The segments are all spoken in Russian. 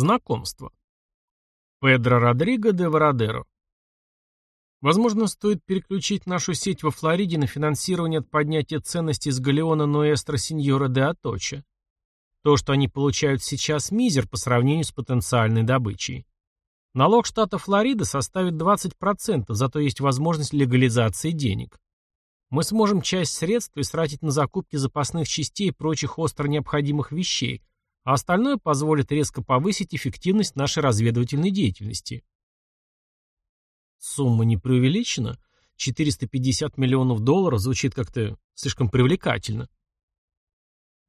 Знакомство. Педро Родриго де Вородеро. Возможно, стоит переключить нашу сеть во Флориде на финансирование от поднятия ценностей с галеона Ноэстро Синьора де Аточа. То, что они получают сейчас, мизер по сравнению с потенциальной добычей. Налог штата Флорида составит 20%, зато есть возможность легализации денег. Мы сможем часть средств истратить на закупки запасных частей и прочих остро необходимых вещей, а остальное позволит резко повысить эффективность нашей разведывательной деятельности. Сумма не преувеличена. 450 миллионов долларов звучит как-то слишком привлекательно.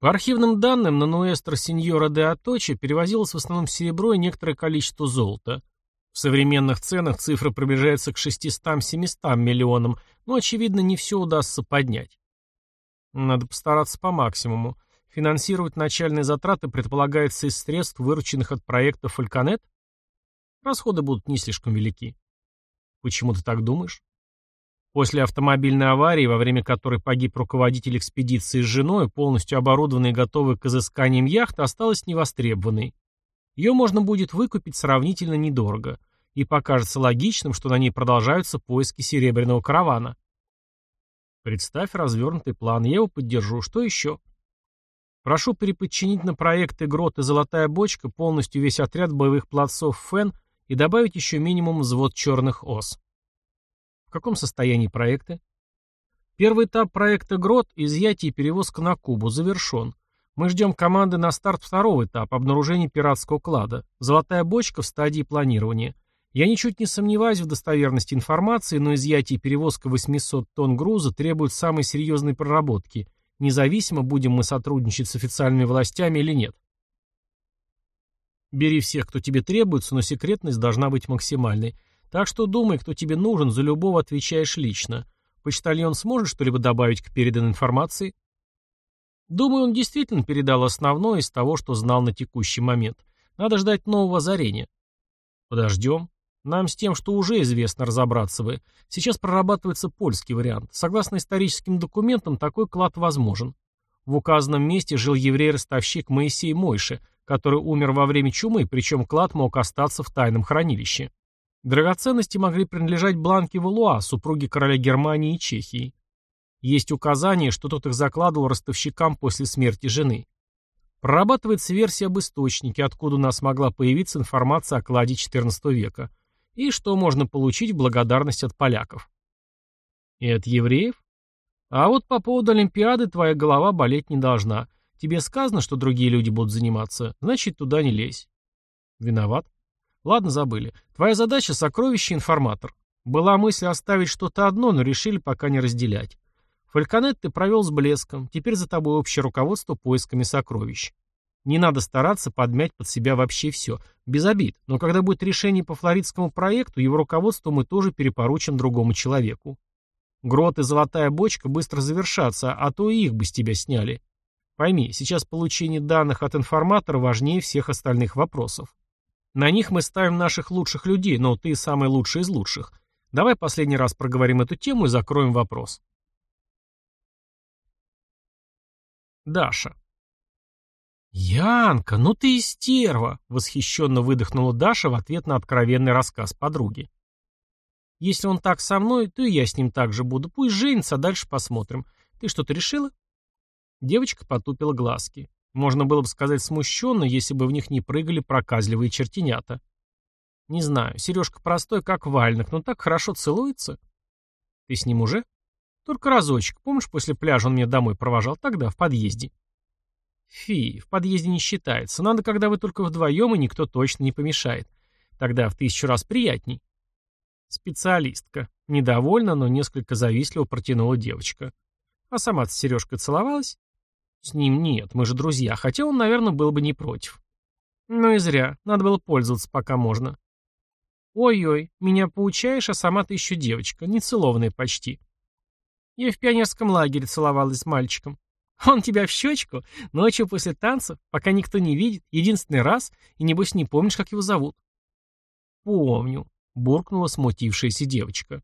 По архивным данным, на Нуэстро Синьора де Аточи перевозилось в основном серебро и некоторое количество золота. В современных ценах цифра приближается к 600-700 миллионам, но, очевидно, не все удастся поднять. Надо постараться по максимуму. Финансировать начальные затраты предполагается из средств, вырученных от проекта «Фальконет»? Расходы будут не слишком велики. Почему ты так думаешь? После автомобильной аварии, во время которой погиб руководитель экспедиции с женой, полностью оборудованной и готовой к изысканиям яхта, осталась невостребованной. Ее можно будет выкупить сравнительно недорого, и покажется логичным, что на ней продолжаются поиски серебряного каравана. Представь развернутый план, я его поддержу. Что еще? Прошу переподчинить на проекты «Грот» и «Золотая бочка» полностью весь отряд боевых плацов «Фен» и добавить еще минимум взвод черных ос. В каком состоянии проекты? Первый этап проекта «Грот» — изъятие и перевозка на Кубу — завершен. Мы ждем команды на старт второго этапа — обнаружение пиратского клада. «Золотая бочка» в стадии планирования. Я ничуть не сомневаюсь в достоверности информации, но изъятие и перевозка 800 тонн груза требуют самой серьезной проработки — независимо, будем мы сотрудничать с официальными властями или нет. Бери всех, кто тебе требуется, но секретность должна быть максимальной. Так что думай, кто тебе нужен, за любого отвечаешь лично. Почтальон сможет что-либо добавить к переданной информации? Думаю, он действительно передал основное из того, что знал на текущий момент. Надо ждать нового озарения. Подождем. Нам с тем, что уже известно, разобраться бы. Сейчас прорабатывается польский вариант. Согласно историческим документам, такой клад возможен. В указанном месте жил еврей-ростовщик Моисей Мойше, который умер во время чумы, причем клад мог остаться в тайном хранилище. Драгоценности могли принадлежать Бланке Валуа, супруге короля Германии и Чехии. Есть указание, что тот их закладывал ростовщикам после смерти жены. Прорабатывается версия об источнике, откуда у нас могла появиться информация о кладе XIV века и что можно получить в благодарность от поляков. И от евреев? А вот по поводу Олимпиады твоя голова болеть не должна. Тебе сказано, что другие люди будут заниматься, значит, туда не лезь. Виноват? Ладно, забыли. Твоя задача — сокровище информатор. Была мысль оставить что-то одно, но решили пока не разделять. Фальконет ты провел с блеском, теперь за тобой общее руководство поисками сокровищ. Не надо стараться подмять под себя вообще все. Без обид. Но когда будет решение по флоридскому проекту, его руководство мы тоже перепоручим другому человеку. Грот и золотая бочка быстро завершатся, а то и их бы с тебя сняли. Пойми, сейчас получение данных от информатора важнее всех остальных вопросов. На них мы ставим наших лучших людей, но ты самый лучший из лучших. Давай последний раз проговорим эту тему и закроем вопрос. Даша. «Янка, ну ты и стерва!» — восхищенно выдохнула Даша в ответ на откровенный рассказ подруги. «Если он так со мной, то и я с ним так же буду. Пусть женится, а дальше посмотрим. Ты что-то решила?» Девочка потупила глазки. Можно было бы сказать смущенно, если бы в них не прыгали проказливые чертенята. «Не знаю, Сережка простой, как вальник, но так хорошо целуется». «Ты с ним уже?» «Только разочек. Помнишь, после пляжа он меня домой провожал? Тогда, в подъезде». Фи, в подъезде не считается. Надо, когда вы только вдвоем, и никто точно не помешает. Тогда в тысячу раз приятней. Специалистка. Недовольна, но несколько завистливо протянула девочка. А сама-то с Сережкой целовалась? С ним нет, мы же друзья, хотя он, наверное, был бы не против. Ну и зря, надо было пользоваться, пока можно. Ой-ой, меня поучаешь, а сама ты еще девочка, нецелованная почти. Я в пионерском лагере целовалась с мальчиком. Он тебя в щечку? Ночью после танцев, пока никто не видит, единственный раз, и небось не помнишь, как его зовут?» «Помню», — буркнула смутившаяся девочка.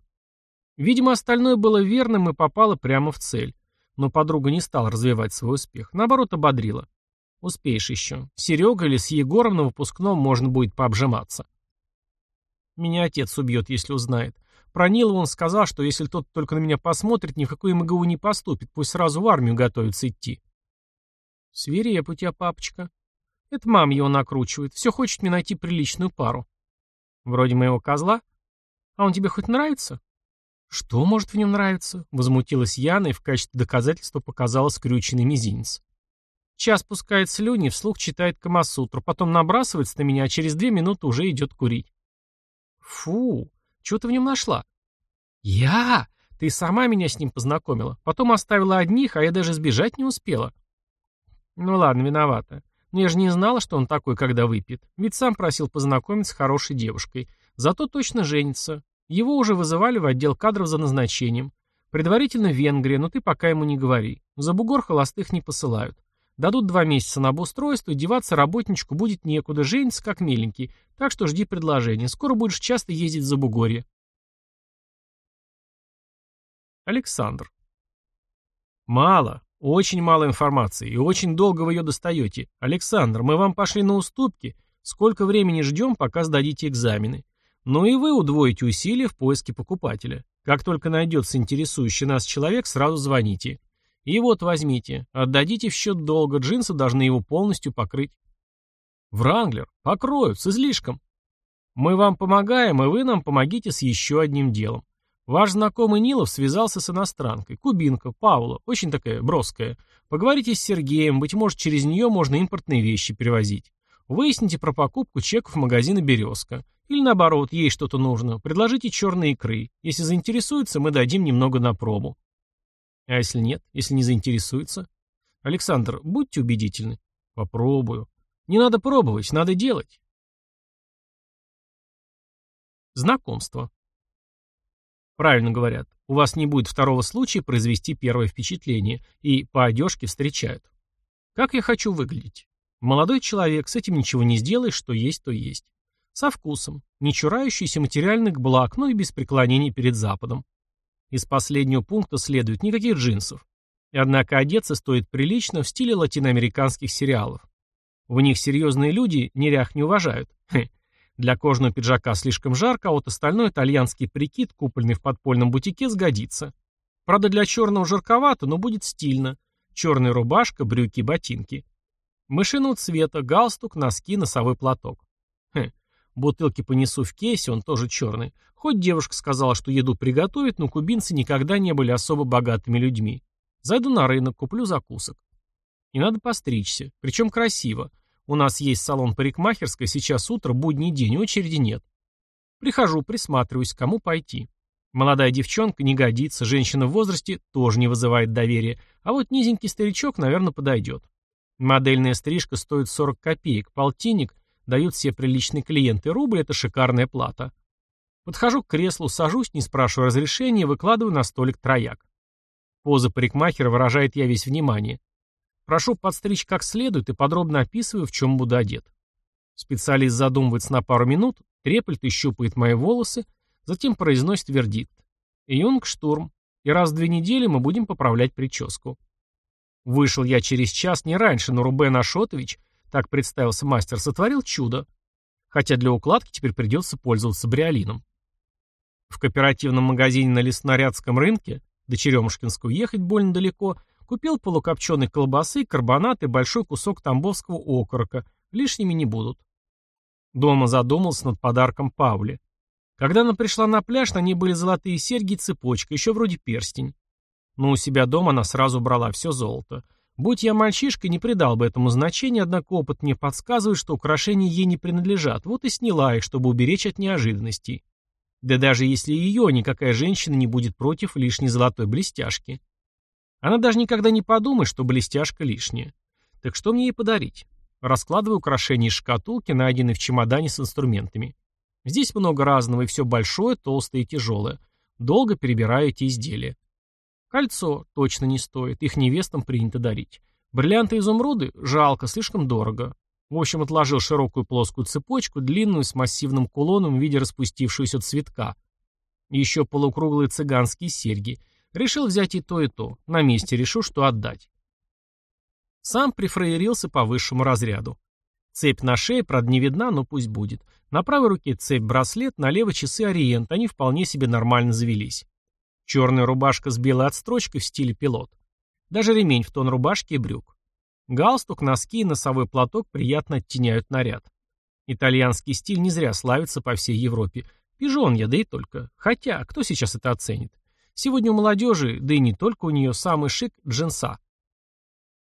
Видимо, остальное было верным и попало прямо в цель. Но подруга не стала развивать свой успех, наоборот, ободрила. Успеешь еще. Серега или с Егором на выпускном можно будет пообжиматься. Меня отец убьет, если узнает. Про Нилова он сказал, что если тот только на меня посмотрит, ни в какой МГУ не поступит, пусть сразу в армию готовится идти. Свиреп у тебя, папочка. Это мама его накручивает. Все хочет мне найти приличную пару. Вроде моего козла. А он тебе хоть нравится? Что может в нем нравиться? Возмутилась Яна и в качестве доказательства показала скрюченный мизинец. Час пускает слюни, вслух читает Камасутру, потом набрасывается на меня, а через две минуты уже идет курить. Фу, что ты в нем нашла? Я? Ты сама меня с ним познакомила. Потом оставила одних, а я даже сбежать не успела. Ну ладно, виновата. Но я же не знала, что он такой, когда выпьет. Ведь сам просил познакомиться с хорошей девушкой. Зато точно женится. Его уже вызывали в отдел кадров за назначением. Предварительно Венгрия, но ты пока ему не говори. За бугор холостых не посылают. Дадут два месяца на обустройство, и деваться работничку будет некуда, женится как миленький, так что жди предложения. Скоро будешь часто ездить за бугорье. Александр. Мало, очень мало информации, и очень долго вы ее достаете. Александр, мы вам пошли на уступки. Сколько времени ждем, пока сдадите экзамены? Ну и вы удвоите усилия в поиске покупателя. Как только найдется интересующий нас человек, сразу звоните. И вот возьмите, отдадите в счет долга, джинсы должны его полностью покрыть. Вранглер, покроют, с излишком. Мы вам помогаем, и вы нам помогите с еще одним делом. Ваш знакомый Нилов связался с иностранкой, кубинка, Паула, очень такая броская. Поговорите с Сергеем, быть может, через нее можно импортные вещи перевозить. Выясните про покупку чеков магазина «Березка». Или наоборот, ей что-то нужно. Предложите черные икры. Если заинтересуется, мы дадим немного на пробу. А если нет? Если не заинтересуется? Александр, будьте убедительны. Попробую. Не надо пробовать, надо делать. Знакомство. Правильно говорят. У вас не будет второго случая произвести первое впечатление, и по одежке встречают. Как я хочу выглядеть? Молодой человек, с этим ничего не сделаешь, что есть, то есть. Со вкусом, не чурающийся материальных благ, но и без преклонений перед Западом. Из последнего пункта следует никаких джинсов. Однако одеться стоит прилично в стиле латиноамериканских сериалов. В них серьезные люди нерях не уважают. Хе. Для кожаного пиджака слишком жарко, а вот остальной итальянский прикид, купленный в подпольном бутике, сгодится. Правда, для черного жарковато, но будет стильно. Черная рубашка, брюки, ботинки. Мышиного цвета, галстук, носки, носовой платок. Хе. Бутылки понесу в кейсе, он тоже черный. Хоть девушка сказала, что еду приготовить, но кубинцы никогда не были особо богатыми людьми. Зайду на рынок, куплю закусок. И надо постричься, причем красиво. У нас есть салон парикмахерской, сейчас утро, будний день, очереди нет. Прихожу, присматриваюсь, кому пойти. Молодая девчонка не годится, женщина в возрасте тоже не вызывает доверия, а вот низенький старичок, наверное, подойдет. Модельная стрижка стоит 40 копеек, полтинник Дают все приличные клиенты. Рубль – это шикарная плата. Подхожу к креслу, сажусь, не спрашивая разрешения, выкладываю на столик трояк. Поза парикмахера выражает я весь внимание. Прошу подстричь как следует и подробно описываю, в чем буду одет. Специалист задумывается на пару минут, треплет и щупает мои волосы, затем произносит вердикт. Юнг штурм, и раз в две недели мы будем поправлять прическу. Вышел я через час не раньше, но Рубен Ашотович так представился мастер, сотворил чудо. Хотя для укладки теперь придется пользоваться бриолином. В кооперативном магазине на Леснорядском рынке, до Черемушкинского ехать больно далеко, купил полукопченой колбасы, карбонат и большой кусок тамбовского окорока, лишними не будут. Дома задумался над подарком Павле. Когда она пришла на пляж, на ней были золотые серьги и цепочка, еще вроде перстень. Но у себя дома она сразу брала все золото. Будь я мальчишкой, не придал бы этому значения, однако опыт мне подсказывает, что украшения ей не принадлежат, вот и сняла их, чтобы уберечь от неожиданностей. Да даже если ее никакая женщина не будет против лишней золотой блестяшки. Она даже никогда не подумает, что блестяшка лишняя. Так что мне ей подарить? Раскладываю украшения из шкатулки, найденной в чемодане с инструментами. Здесь много разного, и все большое, толстое и тяжелое. Долго перебираю эти изделия. Кольцо точно не стоит, их невестам принято дарить. Бриллианты и изумруды жалко, слишком дорого. В общем, отложил широкую плоскую цепочку, длинную, с массивным кулоном в виде распустившегося цветка. еще полукруглые цыганские серьги. Решил взять и то, и то. На месте решу, что отдать. Сам прифраерился по высшему разряду. Цепь на шее, правда, не видна, но пусть будет. На правой руке цепь-браслет, на левой часы ориент, они вполне себе нормально завелись. Черная рубашка с белой отстрочкой в стиле пилот. Даже ремень в тон рубашки и брюк. Галстук, носки и носовой платок приятно оттеняют наряд. Итальянский стиль не зря славится по всей Европе. Пижон я, да и только. Хотя, кто сейчас это оценит? Сегодня у молодежи, да и не только у нее, самый шик – джинса.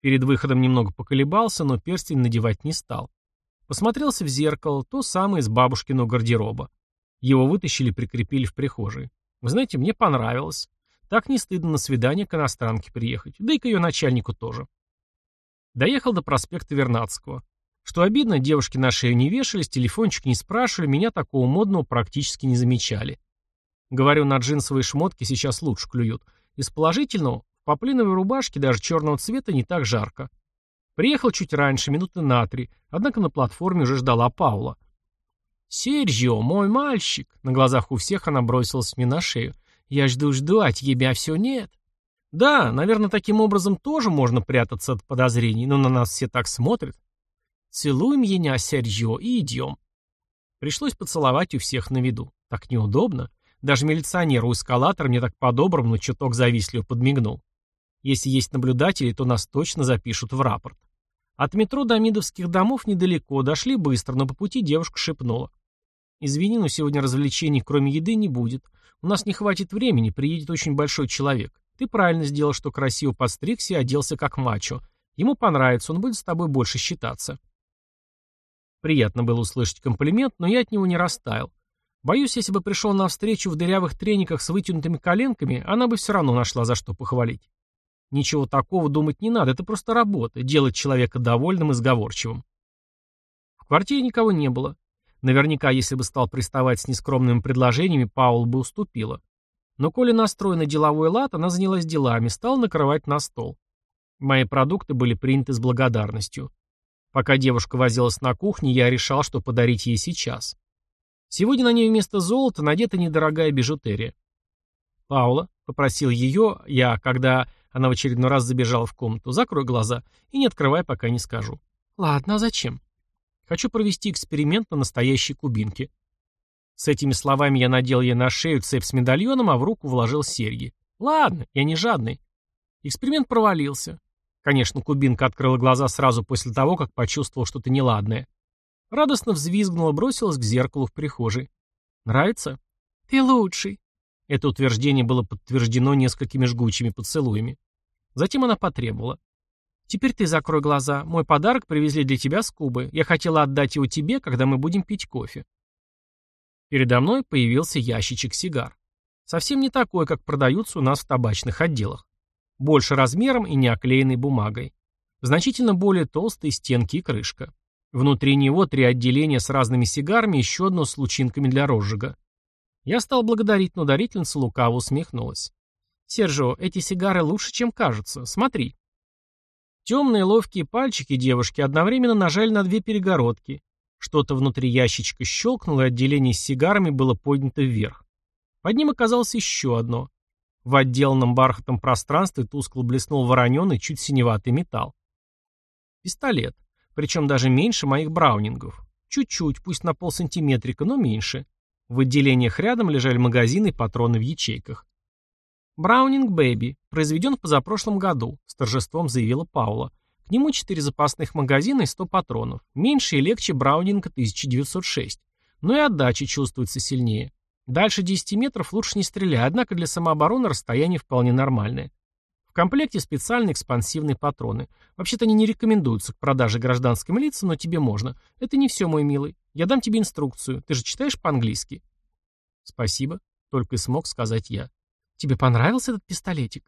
Перед выходом немного поколебался, но перстень надевать не стал. Посмотрелся в зеркало, то самое из бабушкиного гардероба. Его вытащили прикрепили в прихожей. Вы знаете, мне понравилось. Так не стыдно на свидание к иностранке приехать, да и к ее начальнику тоже. Доехал до проспекта Вернадского. Что обидно, девушки на шею не вешались, телефончик не спрашивали, меня такого модного практически не замечали. Говорю, на джинсовые шмотки сейчас лучше клюют. Из положительного, в поплиновой рубашке даже черного цвета не так жарко. Приехал чуть раньше, минуты на три, однако на платформе уже ждала Паула. «Серджио, мой мальчик!» На глазах у всех она бросилась мне на шею. «Я жду-жду, а тебя все нет». Да, наверное, таким образом тоже можно прятаться от подозрений, но на нас все так смотрят. Целуем меня, Серджио, и идем. Пришлось поцеловать у всех на виду. Так неудобно. Даже милиционер у эскалатора мне так по-доброму, но чуток завистливо подмигнул. Если есть наблюдатели, то нас точно запишут в рапорт. От метро до Мидовских домов недалеко, дошли быстро, но по пути девушка шепнула. «Извини, но сегодня развлечений кроме еды не будет. У нас не хватит времени, приедет очень большой человек. Ты правильно сделал, что красиво подстригся и оделся как мачо. Ему понравится, он будет с тобой больше считаться». Приятно было услышать комплимент, но я от него не растаял. Боюсь, если бы пришел на встречу в дырявых трениках с вытянутыми коленками, она бы все равно нашла за что похвалить. Ничего такого думать не надо, это просто работа, делать человека довольным и сговорчивым. В квартире никого не было. Наверняка, если бы стал приставать с нескромными предложениями, Паул бы уступила. Но коли настроена деловой лад, она занялась делами, стала накрывать на стол. Мои продукты были приняты с благодарностью. Пока девушка возилась на кухне, я решал, что подарить ей сейчас. Сегодня на ней вместо золота надета недорогая бижутерия. «Паула», — попросил ее я, когда она в очередной раз забежала в комнату. «Закрой глаза и не открывай, пока не скажу». «Ладно, а зачем?» «Хочу провести эксперимент на настоящей кубинке». С этими словами я надел ей на шею цепь с медальоном, а в руку вложил серьги. «Ладно, я не жадный». Эксперимент провалился. Конечно, кубинка открыла глаза сразу после того, как почувствовал что-то неладное. Радостно взвизгнула, бросилась к зеркалу в прихожей. «Нравится?» «Ты лучший». Это утверждение было подтверждено несколькими жгучими поцелуями. Затем она потребовала. «Теперь ты закрой глаза. Мой подарок привезли для тебя с Кубы. Я хотела отдать его тебе, когда мы будем пить кофе». Передо мной появился ящичек сигар. Совсем не такой, как продаются у нас в табачных отделах. Больше размером и не оклеенной бумагой. Значительно более толстые стенки и крышка. Внутри него три отделения с разными сигарами, еще одно с лучинками для розжига. Я стал благодарить, но дарительница лукаво усмехнулась. «Сержо, эти сигары лучше, чем кажутся. Смотри». Темные ловкие пальчики девушки одновременно нажали на две перегородки. Что-то внутри ящичка щелкнуло, и отделение с сигарами было поднято вверх. Под ним оказалось еще одно. В отделанном бархатом пространстве тускло блеснул вороненый, чуть синеватый металл. Пистолет. Причем даже меньше моих браунингов. Чуть-чуть, пусть на полсантиметрика, но меньше. В отделениях рядом лежали магазины и патроны в ячейках. «Браунинг Бэби, произведен в позапрошлом году», — с торжеством заявила Паула. К нему четыре запасных магазина и 100 патронов. Меньше и легче Браунинга 1906. Но и отдача чувствуется сильнее. Дальше 10 метров лучше не стреляй, однако для самообороны расстояние вполне нормальное. В комплекте специальные экспансивные патроны. Вообще-то они не рекомендуются к продаже гражданским лицам, но тебе можно. Это не все, мой милый. Я дам тебе инструкцию. Ты же читаешь по-английски? Спасибо, только и смог сказать я. Тебе понравился этот пистолетик?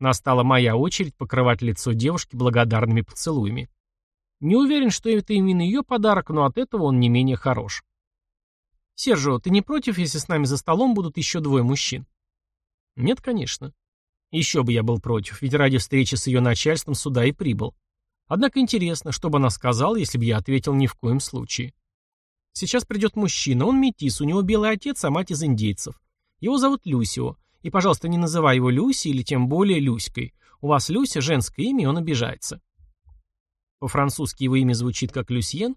Настала моя очередь покрывать лицо девушки благодарными поцелуями. Не уверен, что это именно ее подарок, но от этого он не менее хорош. «Сержио, ты не против, если с нами за столом будут еще двое мужчин?» «Нет, конечно. Еще бы я был против, ведь ради встречи с ее начальством сюда и прибыл. Однако интересно, что бы она сказала, если бы я ответил ни в коем случае. Сейчас придет мужчина, он метис, у него белый отец, а мать из индейцев. Его зовут Люсио. И, пожалуйста, не называй его Люси или тем более Люськой. У вас Люся женское имя, и он обижается. По-французски его имя звучит как Люсьен?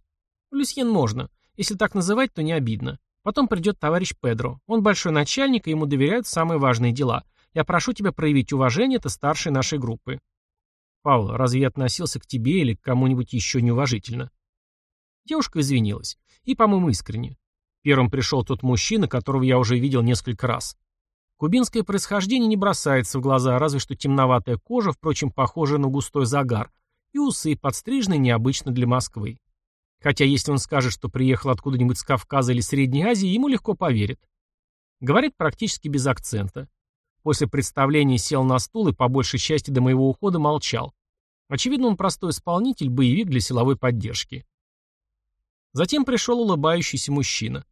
Люсьен можно. Если так называть, то не обидно. Потом придет товарищ Педро. Он большой начальник, и ему доверяют самые важные дела. Я прошу тебя проявить уважение, это старший нашей группы. Павел, разве я относился к тебе или к кому-нибудь еще неуважительно? Девушка извинилась. И, по-моему, искренне. Первым пришел тот мужчина, которого я уже видел несколько раз. Кубинское происхождение не бросается в глаза, разве что темноватая кожа, впрочем, похожая на густой загар, и усы, подстриженные необычно для Москвы. Хотя если он скажет, что приехал откуда-нибудь с Кавказа или Средней Азии, ему легко поверит. Говорит практически без акцента. После представления сел на стул и по большей части до моего ухода молчал. Очевидно, он простой исполнитель, боевик для силовой поддержки. Затем пришел улыбающийся мужчина.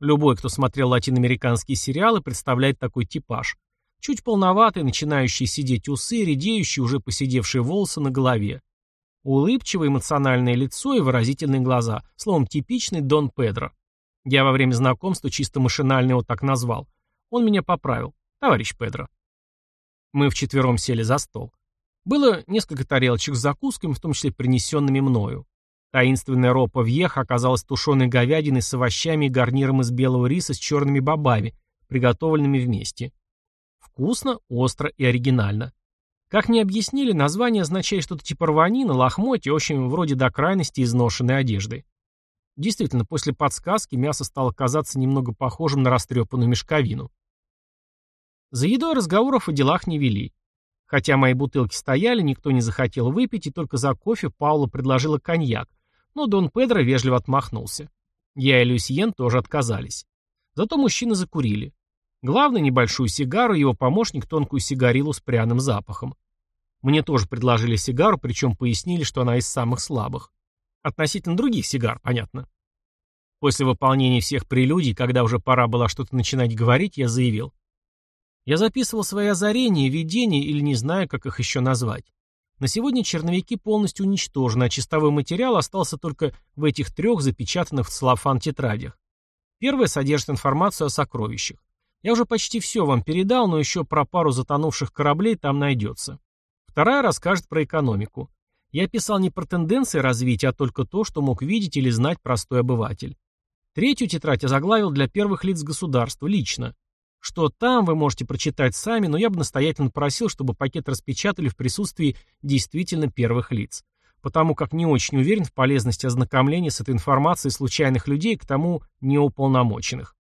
Любой, кто смотрел латиноамериканские сериалы, представляет такой типаж. Чуть полноватый, начинающий сидеть усы, редеющие уже посидевшие волосы на голове. Улыбчивое эмоциональное лицо и выразительные глаза, словом, типичный Дон Педро. Я во время знакомства чисто машинально его так назвал. Он меня поправил. Товарищ Педро. Мы вчетвером сели за стол. Было несколько тарелочек с закусками, в том числе принесенными мною. Таинственная ропа вьеха оказалась тушеной говядиной с овощами и гарниром из белого риса с черными бобами, приготовленными вместе. Вкусно, остро и оригинально. Как мне объяснили, название означает что-то типа рванина, лохмотья, в общем, вроде до крайности изношенной одежды. Действительно, после подсказки мясо стало казаться немного похожим на растрепанную мешковину. За едой разговоров о делах не вели. Хотя мои бутылки стояли, никто не захотел выпить, и только за кофе Паула предложила коньяк, но Дон Педро вежливо отмахнулся. Я и Люсьен тоже отказались. Зато мужчины закурили. Главный небольшую сигару, его помощник тонкую сигарилу с пряным запахом. Мне тоже предложили сигару, причем пояснили, что она из самых слабых. Относительно других сигар, понятно. После выполнения всех прелюдий, когда уже пора было что-то начинать говорить, я заявил. Я записывал свои озарения, видения или не знаю, как их еще назвать. На сегодня черновики полностью уничтожены, а чистовой материал остался только в этих трех запечатанных в целлофан тетрадях. Первая содержит информацию о сокровищах. Я уже почти все вам передал, но еще про пару затонувших кораблей там найдется. Вторая расскажет про экономику. Я писал не про тенденции развития, а только то, что мог видеть или знать простой обыватель. Третью тетрадь озаглавил для первых лиц государства, лично. Что там, вы можете прочитать сами, но я бы настоятельно просил, чтобы пакет распечатали в присутствии действительно первых лиц. Потому как не очень уверен в полезности ознакомления с этой информацией случайных людей, к тому неуполномоченных.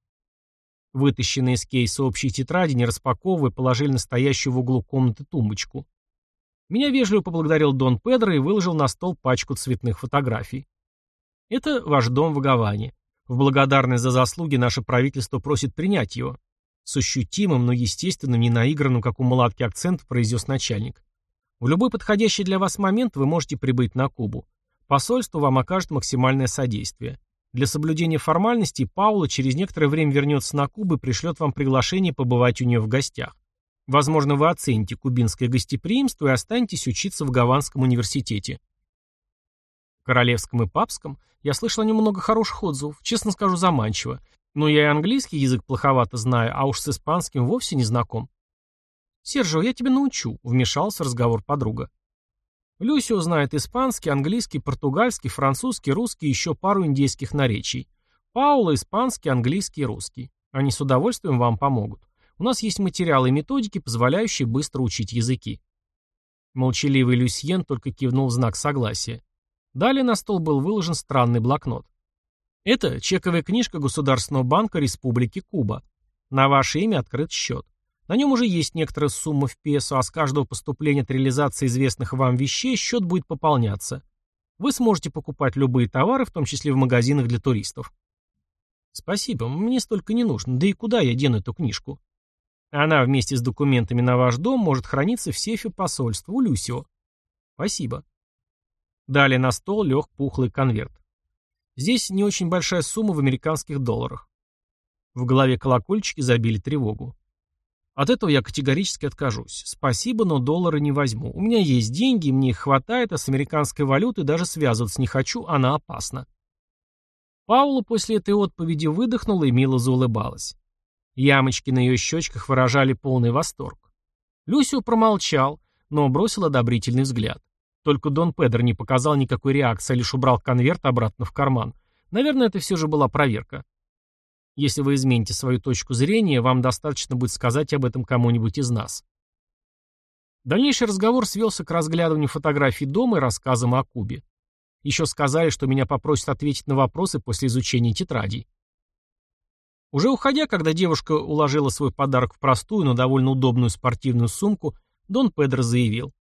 Вытащенные из кейса общей тетради, не распаковывая, положили настоящую в углу комнаты тумбочку. Меня вежливо поблагодарил Дон Педро и выложил на стол пачку цветных фотографий. Это ваш дом в Гаване. В благодарность за заслуги наше правительство просит принять его. С ощутимым, но естественным, не наигранным, как у мулатки акцент, произнес начальник. В любой подходящий для вас момент вы можете прибыть на Кубу. Посольство вам окажет максимальное содействие. Для соблюдения формальностей Паула через некоторое время вернется на Кубу и пришлет вам приглашение побывать у нее в гостях. Возможно, вы оцените кубинское гостеприимство и останетесь учиться в Гаванском университете. Королевском и Папском я слышал о нем много хороших отзывов, честно скажу, заманчиво. Но я и английский язык плоховато знаю, а уж с испанским вовсе не знаком. «Сержио, я тебя научу», — вмешался в разговор подруга. Люсио знает испанский, английский, португальский, французский, русский и еще пару индейских наречий. Паула – испанский, английский и русский. Они с удовольствием вам помогут. У нас есть материалы и методики, позволяющие быстро учить языки. Молчаливый Люсьен только кивнул в знак согласия. Далее на стол был выложен странный блокнот. Это чековая книжка Государственного банка Республики Куба. На ваше имя открыт счет. На нем уже есть некоторая сумма в песо, а с каждого поступления от реализации известных вам вещей счет будет пополняться. Вы сможете покупать любые товары, в том числе в магазинах для туристов. Спасибо, мне столько не нужно. Да и куда я дену эту книжку? Она вместе с документами на ваш дом может храниться в сейфе посольства у Люсио. Спасибо. Далее на стол лег пухлый конверт. Здесь не очень большая сумма в американских долларах. В голове колокольчики забили тревогу. От этого я категорически откажусь. Спасибо, но доллары не возьму. У меня есть деньги, мне их хватает, а с американской валютой даже связываться не хочу, она опасна. Паула после этой отповеди выдохнула и мило заулыбалась. Ямочки на ее щечках выражали полный восторг. Люсио промолчал, но бросил одобрительный взгляд. Только Дон Педро не показал никакой реакции, а лишь убрал конверт обратно в карман. Наверное, это все же была проверка. Если вы измените свою точку зрения, вам достаточно будет сказать об этом кому-нибудь из нас. Дальнейший разговор свелся к разглядыванию фотографий дома и рассказам о Кубе. Еще сказали, что меня попросят ответить на вопросы после изучения тетрадей. Уже уходя, когда девушка уложила свой подарок в простую, но довольно удобную спортивную сумку, Дон Педро заявил.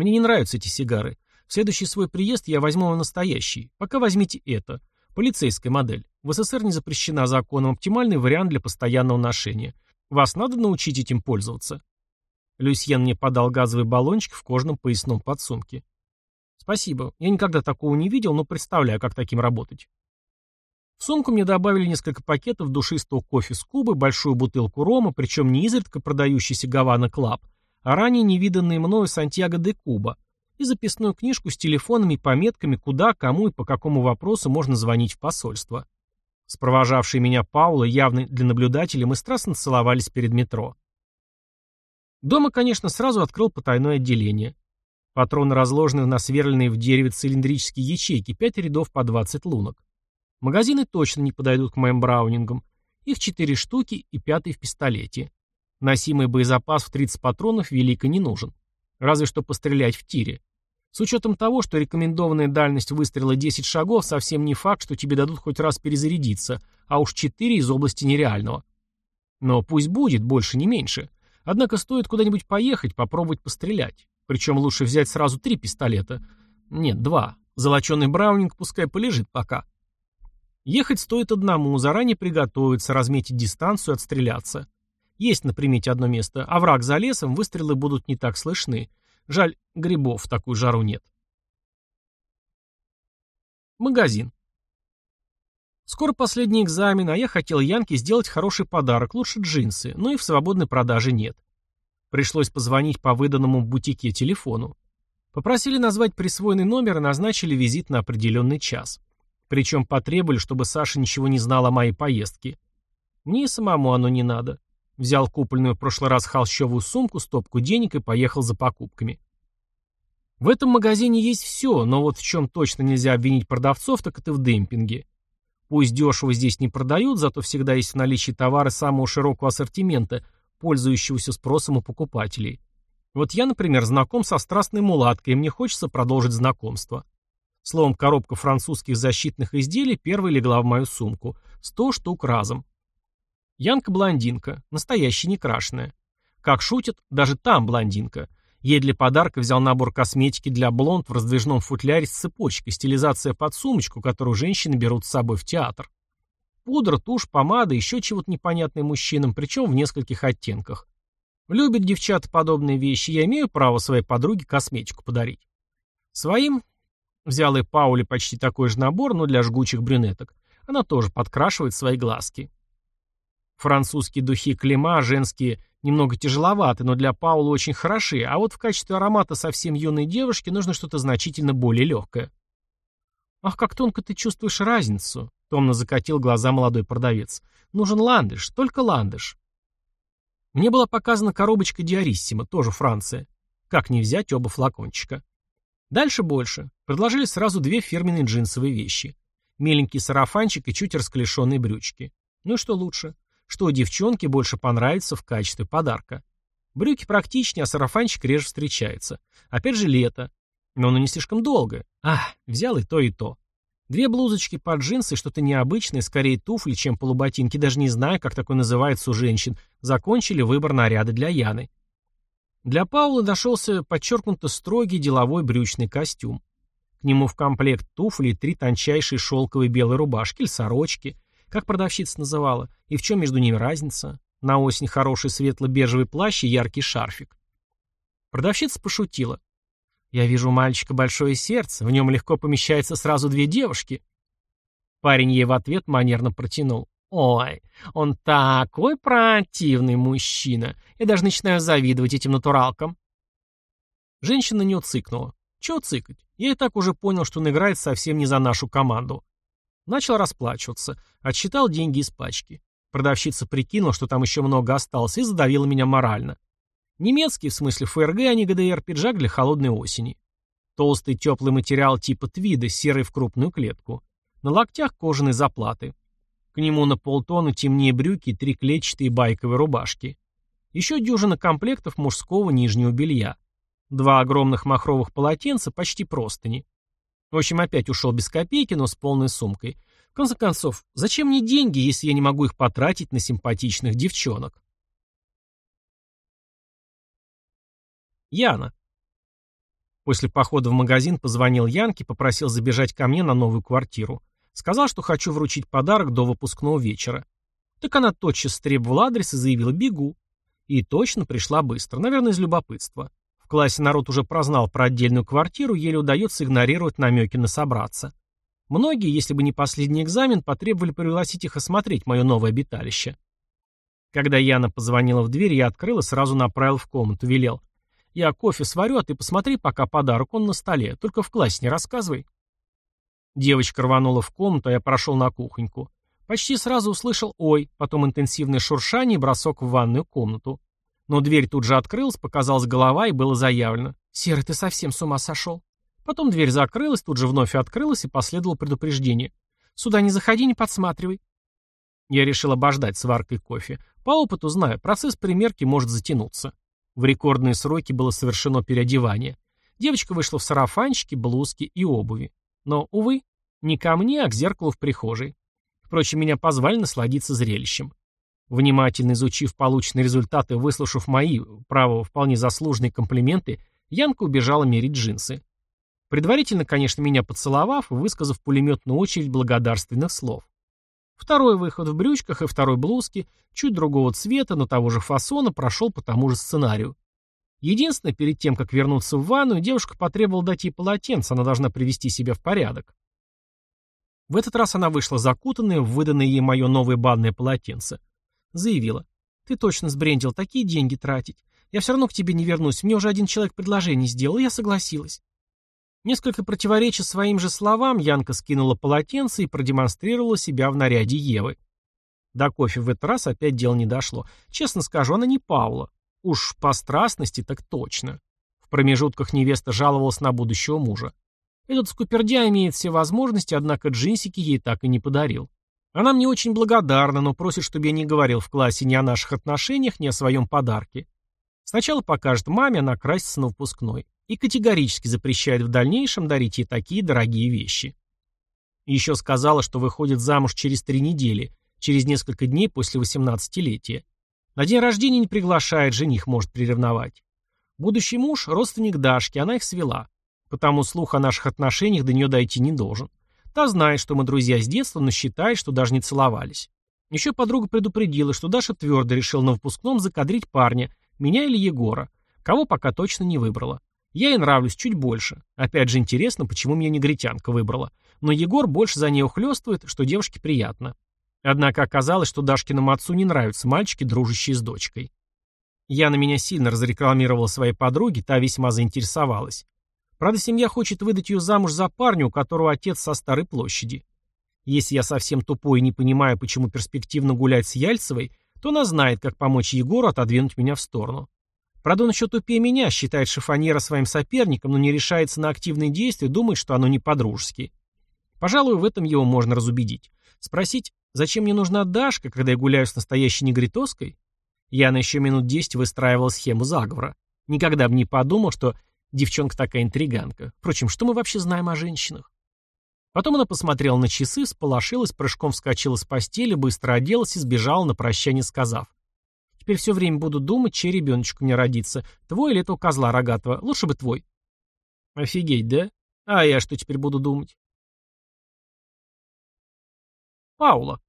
«Мне не нравятся эти сигары. В следующий свой приезд я возьму вам настоящий. Пока возьмите это. Полицейская модель. В СССР не запрещена законом оптимальный вариант для постоянного ношения. Вас надо научить этим пользоваться». Люсьен мне подал газовый баллончик в кожаном поясном подсумке. Спасибо. Я никогда такого не видел, но представляю, как таким работать. В сумку мне добавили несколько пакетов душистого кофе с Кубы, большую бутылку рома, причем не изредка продающийся Havana Club, а ранее невиданные мною Сантьяго де Куба, и записную книжку с телефонами и пометками, куда, кому и по какому вопросу можно звонить в посольство. С провожавшей меня Паулой, явно для наблюдателей, мы страстно целовались перед метро. Дома, конечно, сразу открыл потайное отделение. Патроны разложены насверленные в дереве цилиндрические ячейки, пять рядов по 20 лунок. Магазины точно не подойдут к моим браунингам. Их четыре штуки и пятый в пистолете. Носимый боезапас в 30 патронов велико не нужен. Разве что пострелять в тире. С учетом того, что рекомендованная дальность выстрела 10 шагов, совсем не факт, что тебе дадут хоть раз перезарядиться, а уж 4 из области нереального. Но пусть будет, больше не меньше. Однако стоит куда-нибудь поехать, попробовать пострелять. Причем лучше взять сразу три пистолета. Нет, два. Золоченый браунинг пускай полежит пока. Ехать стоит одному, заранее приготовиться, разметить дистанцию, отстреляться. Есть на примете одно место, а враг за лесом, выстрелы будут не так слышны. Жаль, грибов в такую жару нет. Магазин. Скоро последний экзамен, а я хотел Янке сделать хороший подарок, лучше джинсы, но и в свободной продаже нет. Пришлось позвонить по выданному в бутике телефону. Попросили назвать присвоенный номер и назначили визит на определенный час. Причем потребовали, чтобы Саша ничего не знала о моей поездке. Мне и самому оно не надо. Взял купленную в прошлый раз холщовую сумку, стопку денег и поехал за покупками. В этом магазине есть все, но вот в чем точно нельзя обвинить продавцов, так это в демпинге. Пусть дешево здесь не продают, зато всегда есть в наличии товары самого широкого ассортимента – пользующегося спросом у покупателей. Вот я, например, знаком со страстной мулаткой, и мне хочется продолжить знакомство. Словом, коробка французских защитных изделий первой легла в мою сумку. Сто штук разом. Янка-блондинка, настоящая некрашенная. Как шутят, даже там блондинка. Ей для подарка взял набор косметики для блонд в раздвижном футляре с цепочкой, стилизация под сумочку, которую женщины берут с собой в театр. Пудра, тушь, помада, еще чего-то непонятное мужчинам, причем в нескольких оттенках. Любят девчата подобные вещи, я имею право своей подруге косметику подарить. Своим взял и Пауле почти такой же набор, но для жгучих брюнеток. Она тоже подкрашивает свои глазки. Французские духи Клима, женские, немного тяжеловаты, но для Паулы очень хороши, а вот в качестве аромата совсем юной девушки нужно что-то значительно более легкое. «Ах, как тонко ты чувствуешь разницу!» Томно закатил глаза молодой продавец. «Нужен ландыш, только ландыш». Мне была показана коробочка Диариссима, тоже Франция. Как не взять оба флакончика? Дальше больше. Предложили сразу две фирменные джинсовые вещи. Меленький сарафанчик и чуть расклешенные брючки. Ну и что лучше? Что девчонке больше понравится в качестве подарка? Брюки практичнее, а сарафанчик реже встречается. Опять же лето. Но оно не слишком долго. Ах, взял и то, и то. Две блузочки под джинсы, что-то необычное, скорее туфли, чем полуботинки, даже не знаю, как такое называется у женщин, закончили выбор наряда для Яны. Для Паула нашелся подчеркнуто строгий деловой брючный костюм. К нему в комплект туфли три тончайшие шелковые белые рубашки или сорочки, как продавщица называла, и в чем между ними разница. На осень хороший светло-бежевый плащ и яркий шарфик. Продавщица пошутила. Я вижу у мальчика большое сердце, в нем легко помещается сразу две девушки. Парень ей в ответ манерно протянул. Ой, он такой противный мужчина. Я даже начинаю завидовать этим натуралкам. Женщина не уцикнула. Чего цикать? Я и так уже понял, что он играет совсем не за нашу команду. Начал расплачиваться. Отсчитал деньги из пачки. Продавщица прикинула, что там еще много осталось, и задавила меня морально. Немецкий, в смысле ФРГ, а не ГДР, пиджак для холодной осени. Толстый теплый материал типа твида, серый в крупную клетку. На локтях кожаные заплаты. К нему на полтона темнее брюки три клетчатые байковые рубашки. Еще дюжина комплектов мужского нижнего белья. Два огромных махровых полотенца, почти простыни. В общем, опять ушел без копейки, но с полной сумкой. В конце концов, зачем мне деньги, если я не могу их потратить на симпатичных девчонок? Яна. После похода в магазин позвонил Янке, попросил забежать ко мне на новую квартиру. Сказал, что хочу вручить подарок до выпускного вечера. Так она тотчас требовала адрес и заявила «бегу». И точно пришла быстро, наверное, из любопытства. Классе народ уже прознал про отдельную квартиру, еле удается игнорировать намеки на собраться. Многие, если бы не последний экзамен, потребовали пригласить их осмотреть мое новое обиталище. Когда Яна позвонила в дверь, я открыл и сразу направил в комнату, велел. «Я кофе сварю, а ты посмотри, пока подарок, он на столе. Только в классе не рассказывай». Девочка рванула в комнату, а я прошел на кухоньку. Почти сразу услышал «Ой», потом интенсивное шуршание и бросок в ванную комнату. Но дверь тут же открылась, показалась голова и было заявлено. «Серый, ты совсем с ума сошел?» Потом дверь закрылась, тут же вновь открылась и последовало предупреждение. «Сюда не заходи, не подсматривай». Я решил обождать сваркой кофе. По опыту знаю, процесс примерки может затянуться. В рекордные сроки было совершено переодевание. Девочка вышла в сарафанчике, блузке и обуви. Но, увы, не ко мне, а к зеркалу в прихожей. Впрочем, меня позвали насладиться зрелищем. Внимательно изучив полученные результаты, выслушав мои, право, вполне заслуженные комплименты, Янка убежала мерить джинсы. Предварительно, конечно, меня поцеловав, высказав пулеметную очередь благодарственных слов. Второй выход в брючках и второй блузке, чуть другого цвета, но того же фасона, прошел по тому же сценарию. Единственное, перед тем, как вернуться в ванную, девушка потребовала дать ей полотенце, она должна привести себя в порядок. В этот раз она вышла закутанная в выданное ей мое новое банное полотенце. Заявила. «Ты точно сбрендил такие деньги тратить. Я все равно к тебе не вернусь. Мне уже один человек предложение сделал, и я согласилась». Несколько противоречия своим же словам, Янка скинула полотенце и продемонстрировала себя в наряде Евы. До кофе в этот раз опять дело не дошло. Честно скажу, она не Паула. Уж по страстности так точно. В промежутках невеста жаловалась на будущего мужа. Этот скупердя имеет все возможности, однако джинсики ей так и не подарил. Она мне очень благодарна, но просит, чтобы я не говорил в классе ни о наших отношениях, ни о своем подарке. Сначала покажет маме, она красится на выпускной. И категорически запрещает в дальнейшем дарить ей такие дорогие вещи. Еще сказала, что выходит замуж через три недели, через несколько дней после 18-летия. На день рождения не приглашает, жених может приревновать. Будущий муж – родственник Дашки, она их свела. Потому слух о наших отношениях до нее дойти не должен. Та знает, что мы друзья с детства, но считает, что даже не целовались. Еще подруга предупредила, что Даша твердо решила на выпускном закадрить парня, меня или Егора, кого пока точно не выбрала. Я ей нравлюсь чуть больше. Опять же интересно, почему меня негритянка выбрала. Но Егор больше за ней ухлёстывает, что девушке приятно. Однако оказалось, что Дашкиному отцу не нравятся мальчики, дружащие с дочкой. Я на меня сильно разрекламировала своей подруге, та весьма заинтересовалась. Правда, семья хочет выдать ее замуж за парня, у которого отец со старой площади. Если я совсем тупой и не понимаю, почему перспективно гулять с Яльцевой, то она знает, как помочь Егору отодвинуть меня в сторону. Правда, он еще тупее меня, считает шифоньера своим соперником, но не решается на активные действия, думает, что оно не по-дружески. Пожалуй, в этом его можно разубедить. Спросить, Зачем мне нужна Дашка, когда я гуляю с настоящей негритоской? Я на еще минут десять выстраивал схему заговора. Никогда бы не подумал, что девчонка такая интриганка. Впрочем, что мы вообще знаем о женщинах? Потом она посмотрела на часы, сполошилась, прыжком вскочила с постели, быстро оделась и сбежала на прощание, сказав. «Теперь все время буду думать, чей ребеночек мне родится, твой или этого козла рогатого. Лучше бы твой». «Офигеть, да? А я что теперь буду думать?» Паула.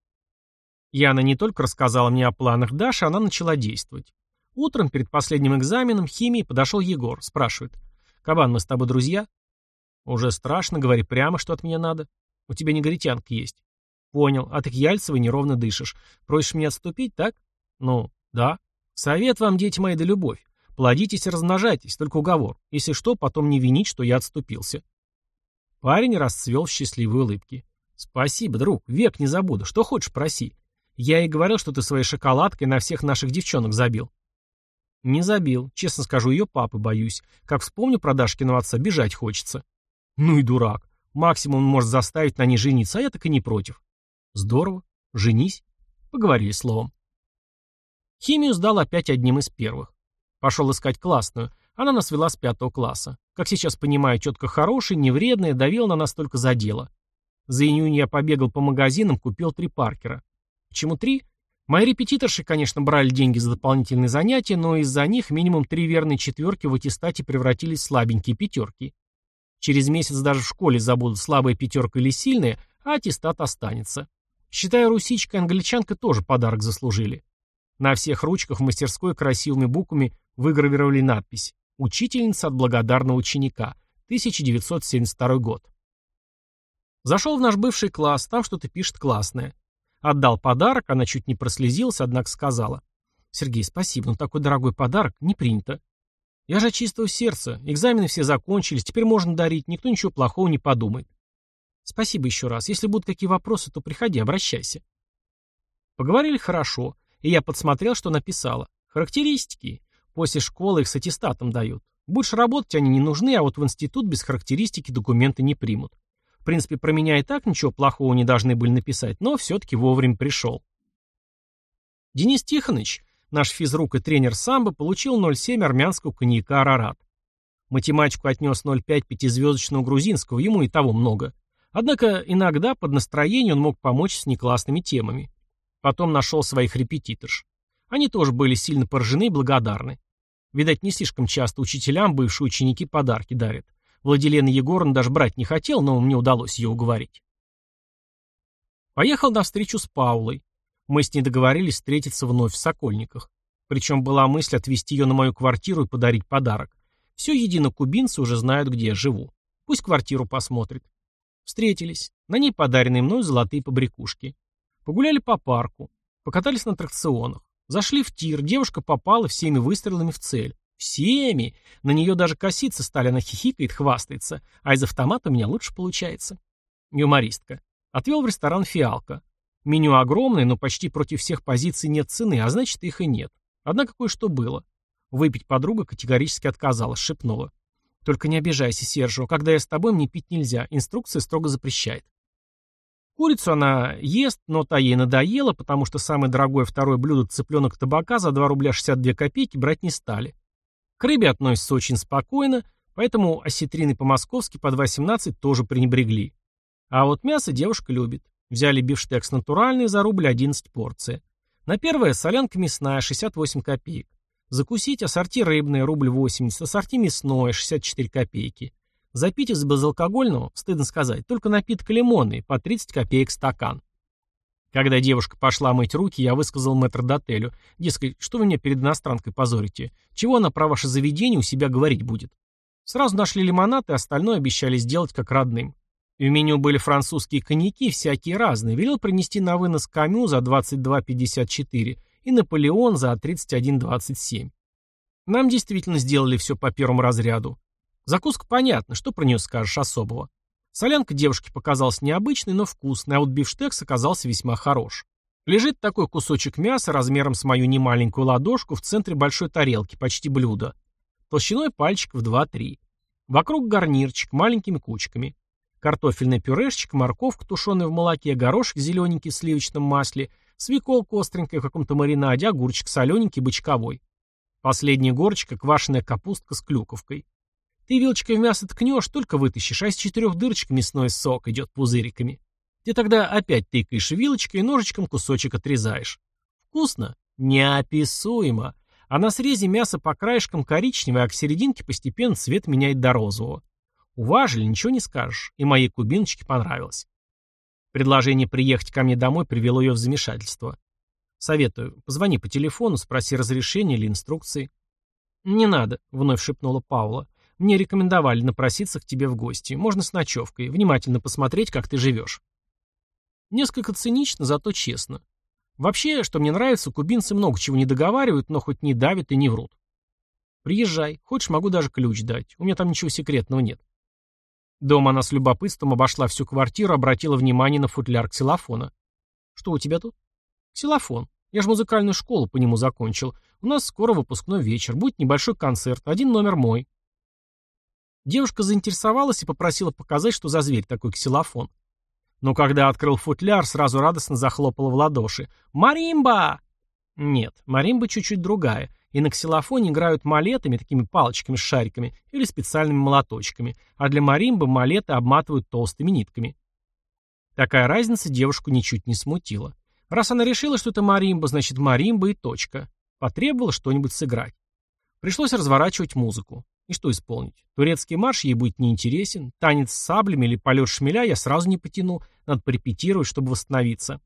Яна не только рассказала мне о планах Даши, она начала действовать. Утром, перед последним экзаменом химии, подошел Егор, спрашивает. «Кабан, мы с тобой друзья?» «Уже страшно, говори прямо, что от меня надо. У тебя негритянка есть». «Понял. А ты к Яльцевой неровно дышишь. Просишь меня отступить, так?» «Ну, да. Совет вам, дети мои, да любовь. Плодитесь и размножайтесь, только уговор. Если что, потом не винить, что я отступился». Парень расцвел в счастливой улыбке. «Спасибо, друг, век не забуду. Что хочешь, проси. Я и говорил, что ты своей шоколадкой на всех наших девчонок забил». Не забил. Честно скажу, ее папы боюсь. Как вспомню про Дашкиного отца, бежать хочется. Ну и дурак. Максимум может заставить на ней жениться, а я так и не против. Здорово. Женись. Поговорили словом. Химию сдал опять одним из первых. Пошел искать классную. Она нас вела с пятого класса. Как сейчас понимаю, тетка хорошая, невредная, давила на нас только за дело. За июнь я побегал по магазинам, купил три Паркера. Почему три? Мои репетиторши, конечно, брали деньги за дополнительные занятия, но из-за них минимум три верные четверки в аттестате превратились в слабенькие пятерки. Через месяц даже в школе забудут, слабая пятерка или сильная, а аттестат останется. Считаю, русичка и англичанка тоже подарок заслужили. На всех ручках в мастерской красивыми буквами выгравировали надпись «Учительница от благодарного ученика. 1972 год». Зашел в наш бывший класс, там что-то пишет классное. Отдал подарок, она чуть не прослезилась, однако сказала. «Сергей, спасибо, но такой дорогой подарок не принято. Я же чистого сердца, экзамены все закончились, теперь можно дарить, никто ничего плохого не подумает. Спасибо еще раз. Если будут какие вопросы, то приходи, обращайся». Поговорили хорошо. И я подсмотрел, что написала. Характеристики. После школы их с аттестатом дают. Больше работать они не нужны, а вот в институт без характеристики документы не примут. В принципе, про меня и так ничего плохого не должны были написать, но все-таки вовремя пришел. Денис Тихонович, наш физрук и тренер самбо, получил 0,7 армянского коньяка «Арарат». Математику отнес 0,5 пятизвездочного грузинского, ему и того много. Однако иногда под настроение он мог помочь с неклассными темами. Потом нашел своих репетиторш. Они тоже были сильно поражены и благодарны. Видать, не слишком часто учителям бывшие ученики подарки дарят. Владилена Егоровна даже брать не хотел, но мне удалось ее уговорить. Поехал на встречу с Паулой. Мы с ней договорились встретиться вновь в Сокольниках. Причем была мысль отвезти ее на мою квартиру и подарить подарок. Все едино кубинцы уже знают, где я живу. Пусть квартиру посмотрит. Встретились. На ней подаренные мной золотые побрякушки. Погуляли по парку, покатались на аттракционах, зашли в тир, девушка попала всеми выстрелами в цель. Всеми! На нее даже коситься стали, она хихикает, хвастается, а из автомата у меня лучше получается. Юмористка. Отвел в ресторан «Фиалка». Меню огромное, но почти против всех позиций нет цены, а значит их и нет. Однако кое-что было. Выпить подруга категорически отказалась, шепнула. «Только не обижайся, Сержио, когда я с тобой, мне пить нельзя, инструкция строго запрещает». Курицу она ест, но та ей надоела, потому что самое дорогое второе блюдо цыпленок табака за 2 рубля 62 копейки брать не стали. К рыбе относятся очень спокойно, поэтому осетрины по-московски по 2,17 тоже пренебрегли. А вот мясо девушка любит. Взяли бифштекс натуральный за рубль 11 порций. На первое солянка мясная 68 копеек. Закусить ассорти рыбное рубль 80, ассорти мясное 64 копейки. Запить из безалкогольного, стыдно сказать, только напиток лимонный, по 30 копеек стакан. Когда девушка пошла мыть руки, я высказал метрдотелю, дескать, что вы меня перед иностранкой позорите? Чего она про ваше заведение у себя говорить будет? Сразу нашли лимонад, и остальное обещали сделать как родным. В меню были французские коньяки, всякие разные. Велел принести на вынос Камю за 22,54 и Наполеон за 31,27. Нам действительно сделали все по первому разряду. Закуска понятна, что про нее скажешь особого. Солянка девушке показалась необычной, но вкусной, а вот бифштекс оказался весьма хорош. Лежит такой кусочек мяса размером с мою немаленькую ладошку в центре большой тарелки, почти блюдо. Толщиной пальчиков 2-3. Вокруг гарнирчик маленькими кучками. Картофельный пюрешечек, морковка, тушеная в молоке, горошек зелененький в сливочном масле, свеколка остренькая в каком-то маринаде, огурчик солененький, бочковой. Последняя горочка, квашеная капустка с клюковкой. Ты вилочкой в мясо ткнешь, только вытащишь, а из четырех дырочек мясной сок идет пузыриками. Ты тогда опять тыкаешь вилочкой и ножичком кусочек отрезаешь. Вкусно? Неописуемо. А на срезе мясо по краешкам коричневое, а к серединке постепенно цвет меняет до розового. Уважили, ничего не скажешь. И моей кубиночке понравилось. Предложение приехать ко мне домой привело ее в замешательство. Советую, позвони по телефону, спроси разрешения или инструкции. «Не надо», — вновь шепнула Паула. Мне рекомендовали напроситься к тебе в гости. Можно с ночевкой. Внимательно посмотреть, как ты живешь. Несколько цинично, зато честно. Вообще, что мне нравится, кубинцы много чего не договаривают, но хоть не давят и не врут. Приезжай. Хочешь, могу даже ключ дать. У меня там ничего секретного нет. Дома она с любопытством обошла всю квартиру, обратила внимание на футляр ксилофона. Что у тебя тут? Ксилофон. Я же музыкальную школу по нему закончил. У нас скоро выпускной вечер, будет небольшой концерт, один номер мой». Девушка заинтересовалась и попросила показать, что за зверь такой ксилофон. Но когда открыл футляр, сразу радостно захлопала в ладоши. «Маримба!» Нет, маримба чуть-чуть другая. И на ксилофоне играют малетами, такими палочками с шариками, или специальными молоточками, а для маримбы малеты обматывают толстыми нитками. Такая разница девушку ничуть не смутила. Раз она решила, что это маримба, значит маримба и точка. Потребовала что-нибудь сыграть. Пришлось разворачивать музыку. И что исполнить? Турецкий марш ей будет неинтересен, танец с саблями или полет шмеля я сразу не потяну, надо порепетировать, чтобы восстановиться.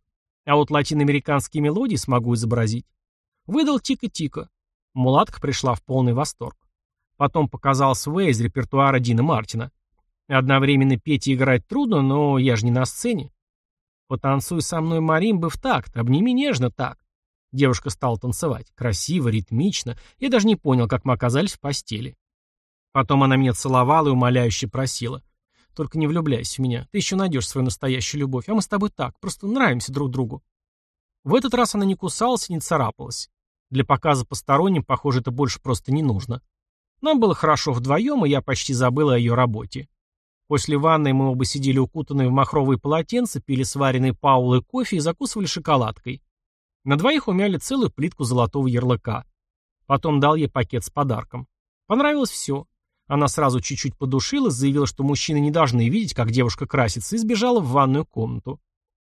А вот латиноамериканские мелодии смогу изобразить. Выдал тика-тика. Мулатка пришла в полный восторг. Потом показал свей из репертуара Дина Мартина. Одновременно петь и играть трудно, но я же не на сцене. Потанцуй со мной маримбы в такт, обними нежно так. Девушка стала танцевать. Красиво, ритмично. Я даже не понял, как мы оказались в постели. Потом она меня целовала и умоляюще просила. «Только не влюбляйся в меня. Ты еще найдешь свою настоящую любовь. А мы с тобой так, просто нравимся друг другу». В этот раз она не кусалась и не царапалась. Для показа посторонним, похоже, это больше просто не нужно. Нам было хорошо вдвоем, и я почти забыл о ее работе. После ванной мы оба сидели укутанные в махровые полотенца, пили сваренный паулы кофе и закусывали шоколадкой. На двоих умяли целую плитку золотого ярлыка. Потом дал ей пакет с подарком. Понравилось все. Она сразу чуть-чуть подушилась, заявила, что мужчины не должны видеть, как девушка красится, и сбежала в ванную комнату.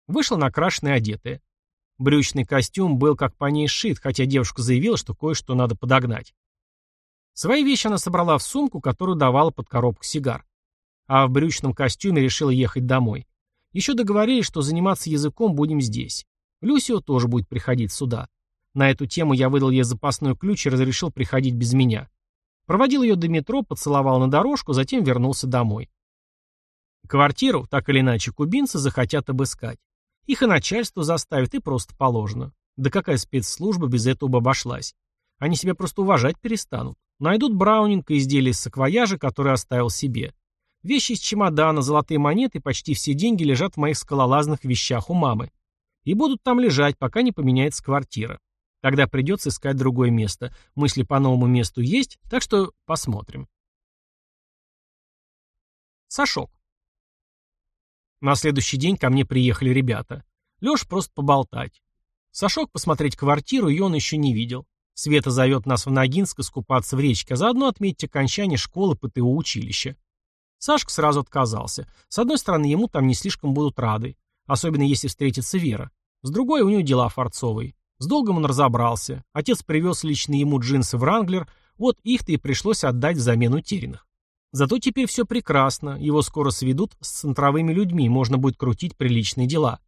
Вышла накрашенная одетая. Брючный костюм был как по ней сшит, хотя девушка заявила, что кое-что надо подогнать. Свои вещи она собрала в сумку, которую давала под коробку сигар. А в брючном костюме решила ехать домой. Еще договорились, что заниматься языком будем здесь. Люсио тоже будет приходить сюда. На эту тему я выдал ей запасной ключ и разрешил приходить без меня. Проводил ее до метро, поцеловал на дорожку, затем вернулся домой. Квартиру, так или иначе, кубинцы захотят обыскать. Их и начальство заставит, и просто положено. Да какая спецслужба без этого бы обошлась? Они себя просто уважать перестанут. Найдут Браунинг и изделия из саквояжа, который оставил себе. Вещи из чемодана, золотые монеты, почти все деньги лежат в моих скалолазных вещах у мамы. И будут там лежать, пока не поменяется квартира. Тогда придется искать другое место. Мысли по новому месту есть, так что посмотрим. Сашок. На следующий день ко мне приехали ребята. Леш просто поболтать. Сашок посмотреть квартиру, и он еще не видел. Света зовет нас в Ногинск искупаться в речке, а заодно отметить окончание школы ПТУ училища. Сашка сразу отказался. С одной стороны, ему там не слишком будут рады, особенно если встретится Вера. С другой, у него дела форцовые. С долгом он разобрался. Отец привез лично ему джинсы в Ранглер, вот их-то и пришлось отдать взамен утерянных. Зато теперь все прекрасно, его скоро сведут с центровыми людьми, можно будет крутить приличные дела.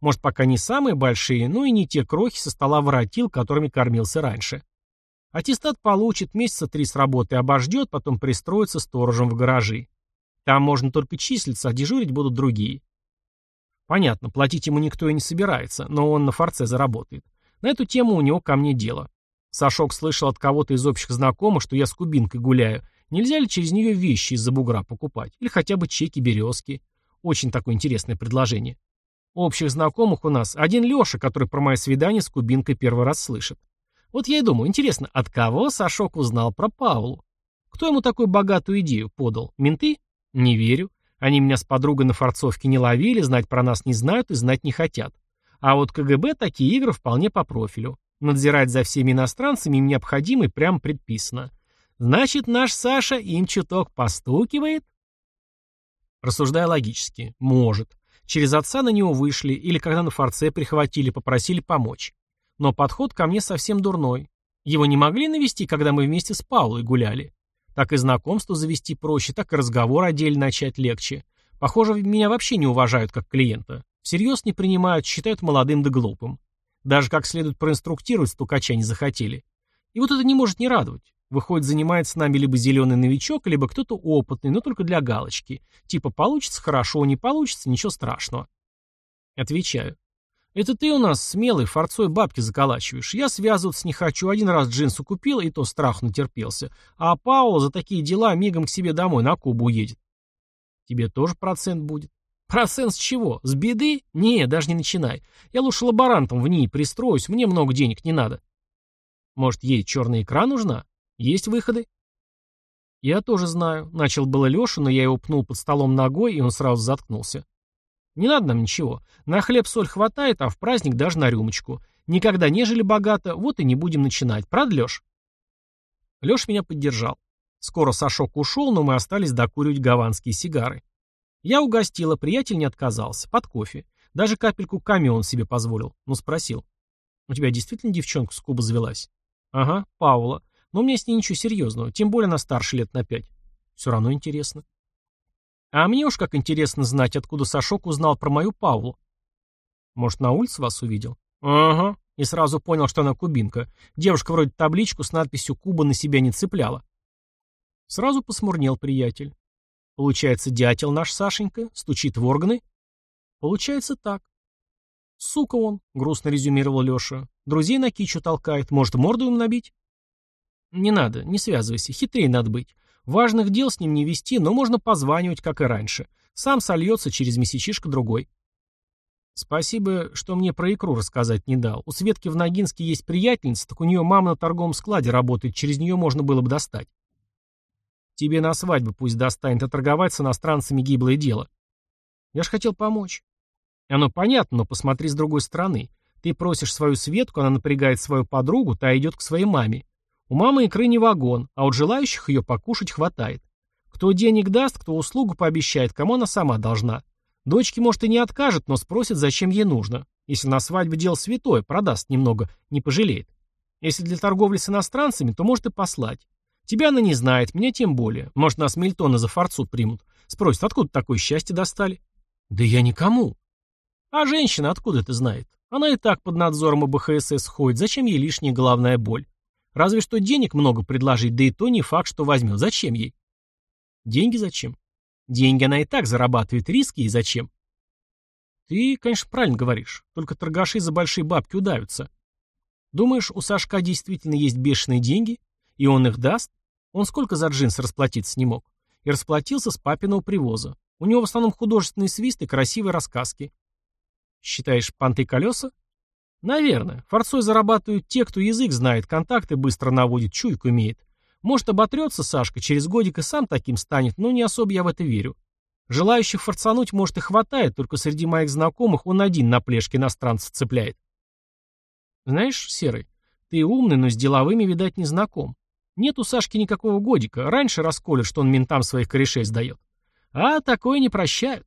Может, пока не самые большие, но и не те крохи со стола воротил, которыми кормился раньше. Аттестат получит, месяца три с работы обождет, потом пристроится сторожем в гаражи. Там можно только числиться, а дежурить будут другие. Понятно, платить ему никто и не собирается, но он на форце заработает. На эту тему у него ко мне дело. Сашок слышал от кого-то из общих знакомых, что я с кубинкой гуляю. Нельзя ли через нее вещи из-за бугра покупать? Или хотя бы чеки березки? Очень такое интересное предложение. Общих знакомых у нас один Леша, который про мое свидание с кубинкой первый раз слышит. Вот я и думаю, интересно, от кого Сашок узнал про Паулу? Кто ему такую богатую идею подал? Менты? Не верю. Они меня с подругой на форцовке не ловили, знать про нас не знают и знать не хотят. А вот КГБ такие игры вполне по профилю. Надзирать за всеми иностранцами им необходимо и прямо предписано. Значит, наш Саша им чуток постукивает? Рассуждая логически, может. Через отца на него вышли, или когда на форце прихватили, попросили помочь. Но подход ко мне совсем дурной. Его не могли навести, когда мы вместе с Паулой гуляли. Так и знакомство завести проще, так и разговор отдельно начать легче. Похоже, меня вообще не уважают как клиента. Всерьез не принимают, считают молодым да глупым. Даже как следует проинструктировать стукача не захотели. И вот это не может не радовать. Выходит, занимается нами либо зеленый новичок, либо кто-то опытный, но только для галочки. Типа получится хорошо, не получится, ничего страшного. Отвечаю. Это ты у нас смелый, форцой бабки заколачиваешь. Я связываться не хочу. Один раз джинсы купил, и то страх натерпелся. А Паула за такие дела мигом к себе домой на Кубу уедет. Тебе тоже процент будет. Процент с чего? С беды? Не, даже не начинай. Я лучше лаборантом в ней пристроюсь, мне много денег не надо. Может, ей черная икра нужна? Есть выходы? Я тоже знаю. Начал было Леша, но я его пнул под столом ногой, и он сразу заткнулся. Не надо нам ничего. На хлеб-соль хватает, а в праздник даже на рюмочку. Никогда не жили богато, вот и не будем начинать. Правда, Леш? Леш меня поддержал. Скоро Сашок ушел, но мы остались докуривать гаванские сигары. Я угостила, приятель не отказался. Под кофе. Даже капельку камео он себе позволил. Ну, спросил. «У тебя действительно девчонка с Куба завелась?» «Ага, Паула. Но у меня с ней ничего серьезного. Тем более она старше лет на пять. Все равно интересно». «А мне уж как интересно знать, откуда Сашок узнал про мою Павлу». «Может, на улице вас увидел?» «Ага». И сразу понял, что она кубинка. Девушка вроде табличку с надписью «Куба» на себя не цепляла. Сразу посмурнел приятель. Получается, дятел наш Сашенька стучит в органы? Получается так. Сука он, грустно резюмировал Леша. Друзей на кичу толкает, может, морду им набить? Не надо, не связывайся, хитрее надо быть. Важных дел с ним не вести, но можно позванивать, как и раньше. Сам сольется через месячишко-другой. Спасибо, что мне про икру рассказать не дал. У Светки в Ногинске есть приятельница, так у нее мама на торговом складе работает, через нее можно было бы достать. Тебе на свадьбу пусть достанет, а торговать с иностранцами гиблое дело. Я ж хотел помочь. Оно понятно, но посмотри с другой стороны. Ты просишь свою Светку, она напрягает свою подругу, та идет к своей маме. У мамы икры не вагон, а от желающих ее покушать хватает. Кто денег даст, кто услугу пообещает, кому она сама должна. Дочке, может, и не откажет, но спросит, зачем ей нужно. Если на свадьбе дело святое, продаст немного, не пожалеет. Если для торговли с иностранцами, то может и послать. Тебя она не знает, меня тем более. Может, нас Мильтона за форцу примут. Спросят, откуда такое счастье достали? Да я никому. А женщина откуда это знает? Она и так под надзором ОБХСС ходит. Зачем ей лишняя головная боль? Разве что денег много предложить, да и то не факт, что возьмет. Зачем ей? Деньги зачем? Деньги она и так зарабатывает, риски и зачем? Ты, конечно, правильно говоришь. Только торгаши за большие бабки удавятся. Думаешь, у Сашка действительно есть бешеные деньги? И он их даст? Он сколько за джинсы расплатиться не мог? И расплатился с папиного привоза. У него в основном художественный свист и красивые рассказки. Считаешь, понты колеса? Наверное. Форцой зарабатывают те, кто язык знает, контакты быстро наводит, чуйку имеет. Может, оботрется Сашка, через годик и сам таким станет, но не особо я в это верю. Желающих форцануть, может, и хватает, только среди моих знакомых он один на плешке иностранца цепляет. Знаешь, Серый, ты умный, но с деловыми, видать, не знаком. Нет у Сашки никакого годика. Раньше расколют, что он ментам своих корешей сдает. А такое не прощают.